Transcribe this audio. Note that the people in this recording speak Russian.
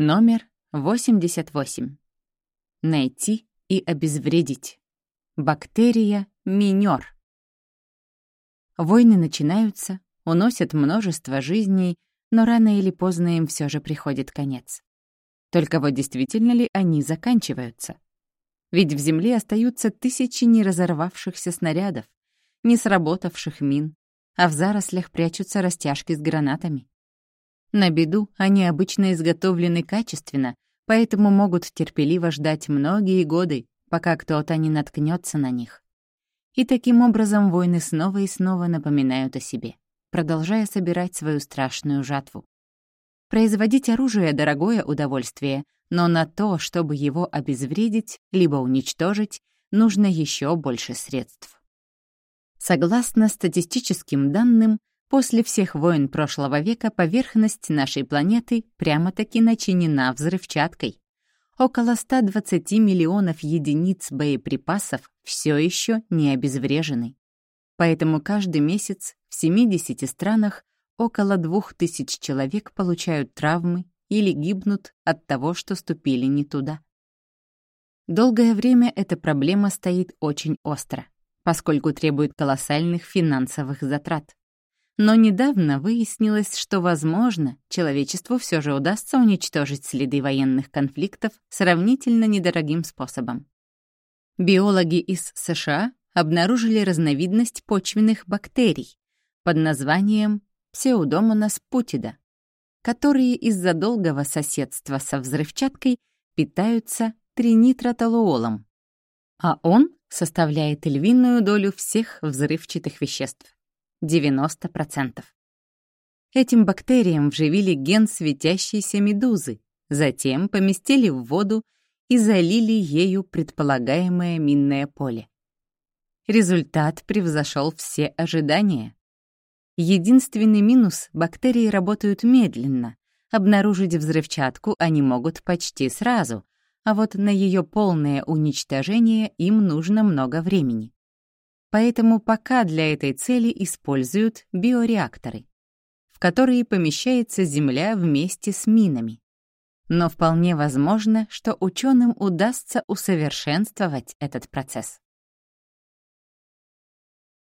Номер 88. Найти и обезвредить. Бактерия минер. Войны начинаются, уносят множество жизней, но рано или поздно им все же приходит конец. Только вот действительно ли они заканчиваются? Ведь в земле остаются тысячи неразорвавшихся снарядов, не сработавших мин, а в зарослях прячутся растяжки с гранатами. На беду они обычно изготовлены качественно, поэтому могут терпеливо ждать многие годы, пока кто-то не наткнется на них. И таким образом войны снова и снова напоминают о себе, продолжая собирать свою страшную жатву. Производить оружие — дорогое удовольствие, но на то, чтобы его обезвредить либо уничтожить, нужно еще больше средств. Согласно статистическим данным, После всех войн прошлого века поверхность нашей планеты прямо-таки начинена взрывчаткой. Около 120 миллионов единиц боеприпасов все еще не обезврежены. Поэтому каждый месяц в 70 странах около 2000 человек получают травмы или гибнут от того, что ступили не туда. Долгое время эта проблема стоит очень остро, поскольку требует колоссальных финансовых затрат. Но недавно выяснилось, что, возможно, человечеству все же удастся уничтожить следы военных конфликтов сравнительно недорогим способом. Биологи из США обнаружили разновидность почвенных бактерий под названием Pseudomonas putida, которые из-за долгого соседства со взрывчаткой питаются тринитротолуолом, а он составляет львиную долю всех взрывчатых веществ. 90%. Этим бактериям вживили ген светящейся медузы, затем поместили в воду и залили ею предполагаемое минное поле. Результат превзошел все ожидания. Единственный минус — бактерии работают медленно. Обнаружить взрывчатку они могут почти сразу, а вот на ее полное уничтожение им нужно много времени. Поэтому пока для этой цели используют биореакторы, в которые помещается Земля вместе с минами. Но вполне возможно, что ученым удастся усовершенствовать этот процесс.